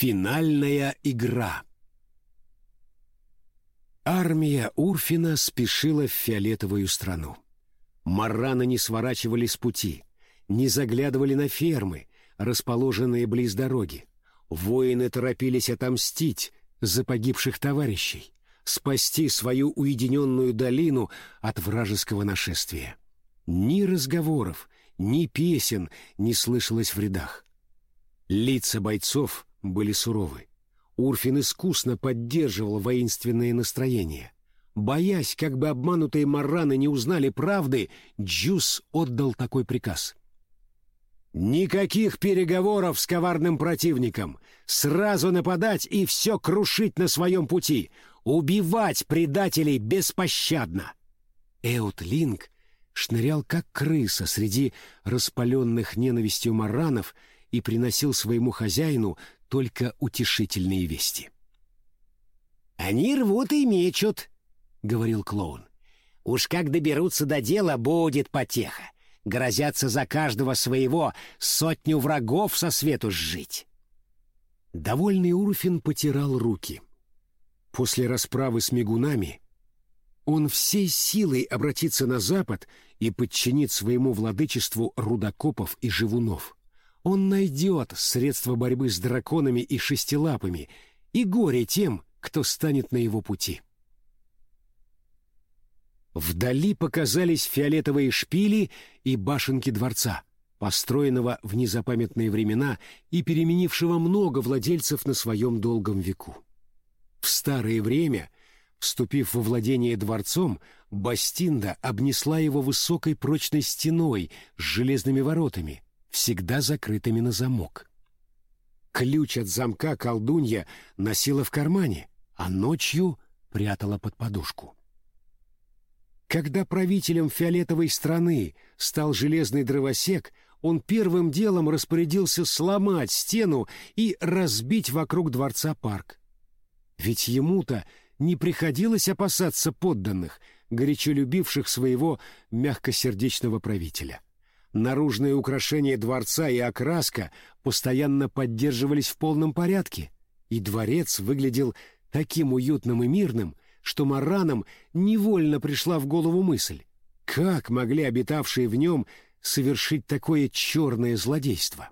Финальная игра Армия Урфина спешила в фиолетовую страну. Марраны не сворачивали с пути, не заглядывали на фермы, расположенные близ дороги. Воины торопились отомстить за погибших товарищей, спасти свою уединенную долину от вражеского нашествия. Ни разговоров, ни песен не слышалось в рядах. Лица бойцов были суровы. Урфин искусно поддерживал воинственные настроения. Боясь, как бы обманутые марраны не узнали правды, Джус отдал такой приказ. «Никаких переговоров с коварным противником! Сразу нападать и все крушить на своем пути! Убивать предателей беспощадно!» Эутлинг шнырял как крыса среди распаленных ненавистью маранов и приносил своему хозяину только утешительные вести. «Они рвут и мечут», — говорил клоун. «Уж как доберутся до дела, будет потеха. Грозятся за каждого своего сотню врагов со свету сжить». Довольный Урфин потирал руки. После расправы с мигунами он всей силой обратится на запад и подчинит своему владычеству рудокопов и живунов. Он найдет средства борьбы с драконами и шестилапами, и горе тем, кто станет на его пути. Вдали показались фиолетовые шпили и башенки дворца, построенного в незапамятные времена и переменившего много владельцев на своем долгом веку. В старое время, вступив во владение дворцом, Бастинда обнесла его высокой прочной стеной с железными воротами — всегда закрытыми на замок. Ключ от замка колдунья носила в кармане, а ночью прятала под подушку. Когда правителем фиолетовой страны стал железный дровосек, он первым делом распорядился сломать стену и разбить вокруг дворца парк. Ведь ему-то не приходилось опасаться подданных, горячо любивших своего мягкосердечного правителя. Наружные украшения дворца и окраска постоянно поддерживались в полном порядке, и дворец выглядел таким уютным и мирным, что маранам невольно пришла в голову мысль, как могли обитавшие в нем совершить такое черное злодейство.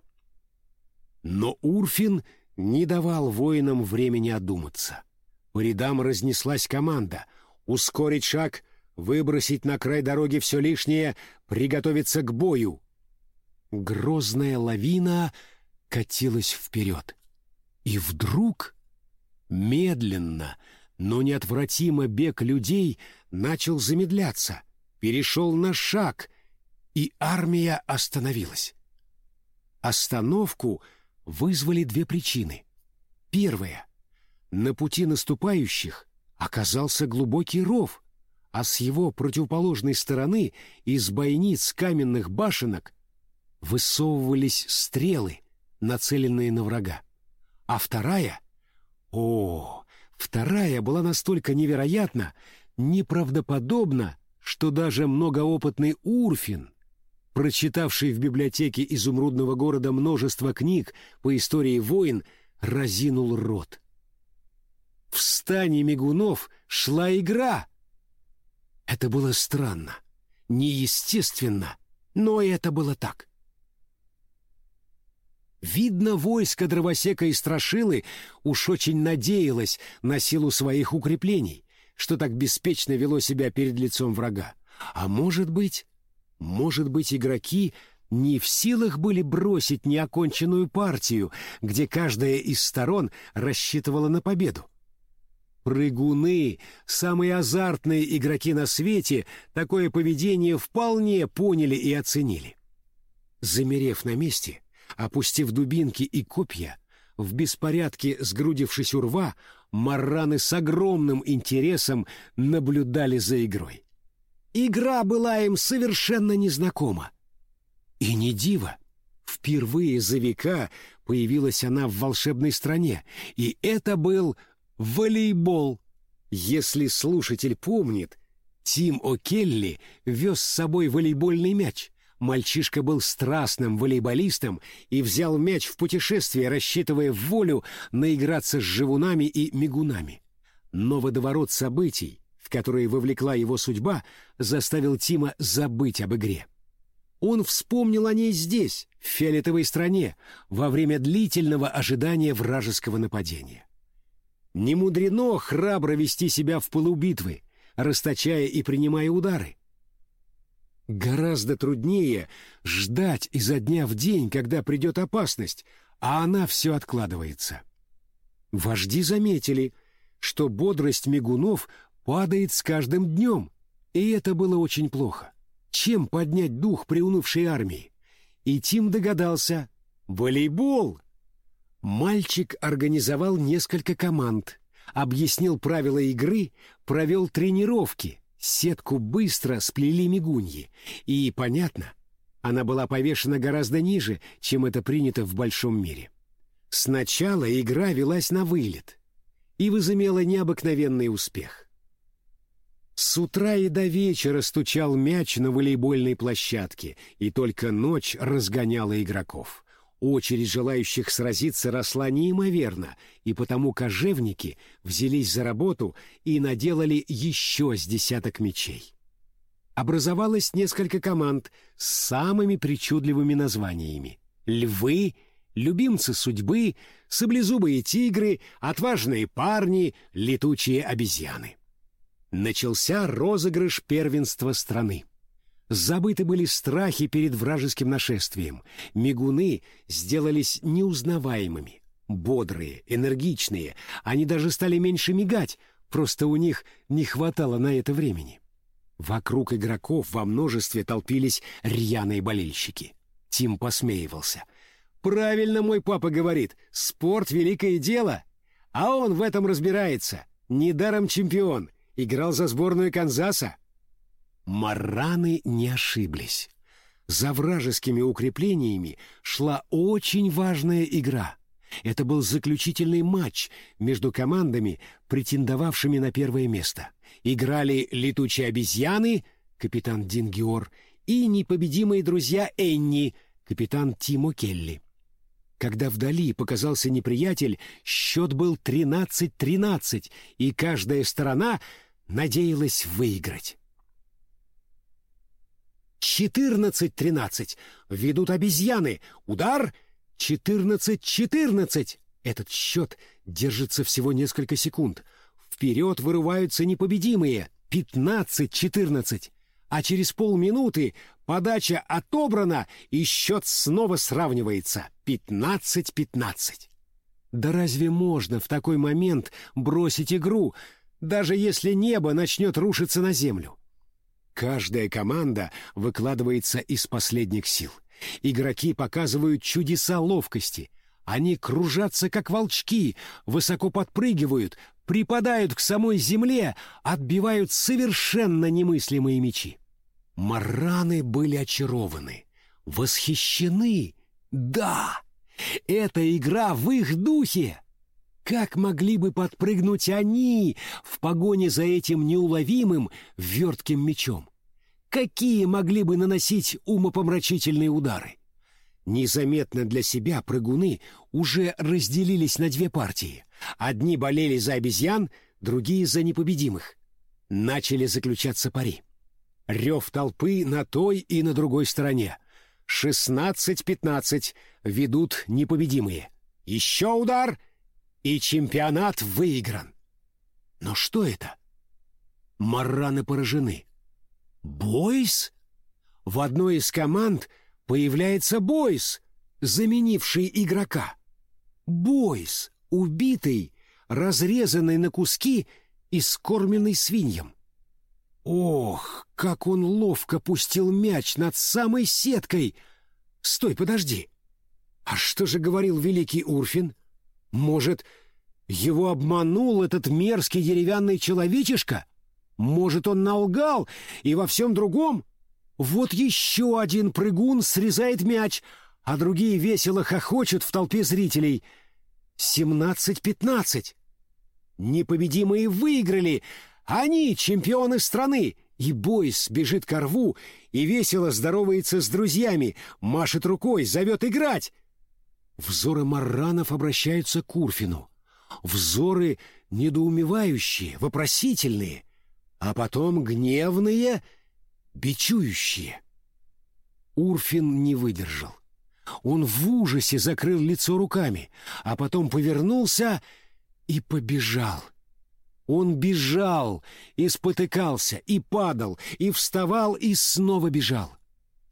Но Урфин не давал воинам времени одуматься. По рядам разнеслась команда — ускорить шаг — выбросить на край дороги все лишнее, приготовиться к бою. Грозная лавина катилась вперед. И вдруг, медленно, но неотвратимо бег людей начал замедляться, перешел на шаг, и армия остановилась. Остановку вызвали две причины. Первая. На пути наступающих оказался глубокий ров — а с его противоположной стороны из бойниц каменных башенок высовывались стрелы, нацеленные на врага. А вторая... О, вторая была настолько невероятна, неправдоподобна, что даже многоопытный Урфин, прочитавший в библиотеке изумрудного города множество книг по истории войн, разинул рот. В стане мигунов шла игра — это было странно, неестественно, но это было так. Видно, войско дровосека и страшилы уж очень надеялось на силу своих укреплений, что так беспечно вело себя перед лицом врага. А может быть, может быть, игроки не в силах были бросить неоконченную партию, где каждая из сторон рассчитывала на победу. Прыгуны, самые азартные игроки на свете, такое поведение вполне поняли и оценили. Замерев на месте, опустив дубинки и копья, в беспорядке сгрудившись у рва, марраны с огромным интересом наблюдали за игрой. Игра была им совершенно незнакома. И не диво. Впервые за века появилась она в волшебной стране, и это был волейбол. Если слушатель помнит, Тим О'Келли вез с собой волейбольный мяч, Мальчишка был страстным волейболистом и взял мяч в путешествие, рассчитывая в волю наиграться с живунами и мигунами. Но водоворот событий, в которые вовлекла его судьба, заставил Тима забыть об игре. Он вспомнил о ней здесь, в фиолетовой стране, во время длительного ожидания вражеского нападения. Не мудрено храбро вести себя в полубитвы, расточая и принимая удары. Гораздо труднее ждать изо дня в день, когда придет опасность, а она все откладывается. Вожди заметили, что бодрость мигунов падает с каждым днем, и это было очень плохо. Чем поднять дух приунывшей армии? И Тим догадался — волейбол! Мальчик организовал несколько команд, объяснил правила игры, провел тренировки — Сетку быстро сплели мигуньи, и, понятно, она была повешена гораздо ниже, чем это принято в большом мире. Сначала игра велась на вылет и возымела необыкновенный успех. С утра и до вечера стучал мяч на волейбольной площадке, и только ночь разгоняла игроков. Очередь желающих сразиться росла неимоверно, и потому кожевники взялись за работу и наделали еще с десяток мечей. Образовалось несколько команд с самыми причудливыми названиями. Львы, любимцы судьбы, саблезубые тигры, отважные парни, летучие обезьяны. Начался розыгрыш первенства страны. Забыты были страхи перед вражеским нашествием. Мигуны сделались неузнаваемыми. Бодрые, энергичные. Они даже стали меньше мигать, просто у них не хватало на это времени. Вокруг игроков во множестве толпились рьяные болельщики. Тим посмеивался. «Правильно мой папа говорит, спорт — великое дело. А он в этом разбирается. Недаром чемпион. Играл за сборную Канзаса». Мараны не ошиблись. За вражескими укреплениями шла очень важная игра. Это был заключительный матч между командами, претендовавшими на первое место. Играли летучие обезьяны, капитан Дингиор, и непобедимые друзья Энни, капитан Тимо Келли. Когда вдали показался неприятель, счет был 13-13, и каждая сторона надеялась выиграть. Четырнадцать-тринадцать. Ведут обезьяны. Удар. Четырнадцать-четырнадцать. Этот счет держится всего несколько секунд. Вперед вырываются непобедимые. Пятнадцать-четырнадцать. А через полминуты подача отобрана, и счет снова сравнивается. Пятнадцать-пятнадцать. Да разве можно в такой момент бросить игру, даже если небо начнет рушиться на землю? Каждая команда выкладывается из последних сил. Игроки показывают чудеса ловкости. Они кружатся, как волчки, высоко подпрыгивают, припадают к самой земле, отбивают совершенно немыслимые мечи. Мараны были очарованы, восхищены. Да, эта игра в их духе. Как могли бы подпрыгнуть они в погоне за этим неуловимым вертким мечом? Какие могли бы наносить умопомрачительные удары? Незаметно для себя прыгуны уже разделились на две партии. Одни болели за обезьян, другие за непобедимых. Начали заключаться пари. Рев толпы на той и на другой стороне. Шестнадцать-пятнадцать ведут непобедимые. Еще удар — и чемпионат выигран. Но что это? Марраны поражены. Бойс? В одной из команд появляется Бойс, заменивший игрока. Бойс, убитый, разрезанный на куски и скормленный свиньям. Ох, как он ловко пустил мяч над самой сеткой! Стой, подожди! А что же говорил великий Урфин? — может, его обманул этот мерзкий деревянный человечишка? Может, он налгал и во всем другом? Вот еще один прыгун срезает мяч, а другие весело хохочут в толпе зрителей. Семнадцать-пятнадцать. Непобедимые выиграли. Они чемпионы страны. И Бойс бежит ко рву и весело здоровается с друзьями, машет рукой, зовет играть. Взоры марранов обращаются к Урфину. Взоры недоумевающие, вопросительные, а потом гневные, бичующие. Урфин не выдержал. Он в ужасе закрыл лицо руками, а потом повернулся и побежал. Он бежал и спотыкался, и падал, и вставал, и снова бежал.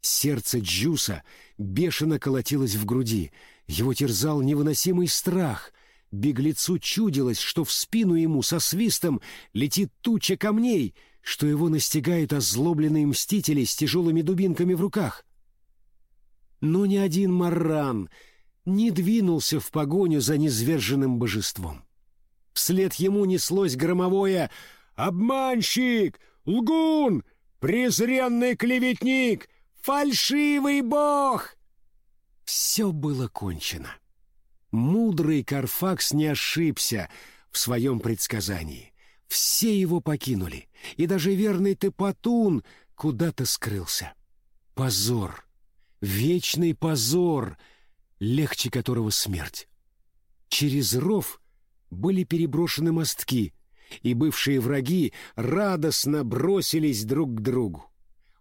Сердце Джуса бешено колотилось в груди. Его терзал невыносимый страх. Беглецу чудилось, что в спину ему со свистом летит туча камней, что его настигают озлобленные мстители с тяжелыми дубинками в руках. Но ни один марран не двинулся в погоню за низверженным божеством. Вслед ему неслось громовое «Обманщик! Лгун! Презренный клеветник! Фальшивый бог!» Все было кончено. Мудрый Карфакс не ошибся в своем предсказании. Все его покинули, и даже верный Тепатун куда-то скрылся. Позор! Вечный позор, легче которого смерть. Через ров — были переброшены мостки, и бывшие враги радостно бросились друг к другу.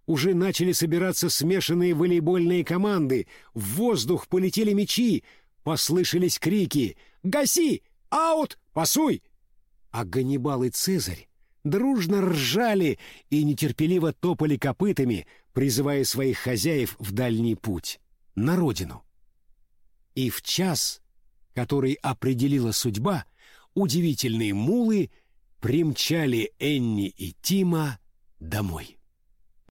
Уже начали собираться смешанные волейбольные команды, в воздух полетели мячи, послышались крики «Гаси! Аут! Пасуй!» А Ганнибал и Цезарь дружно ржали и нетерпеливо топали копытами, призывая своих хозяев в дальний путь, на родину. И в час, который определила судьба, удивительные мулы примчали Энни и Тима домой.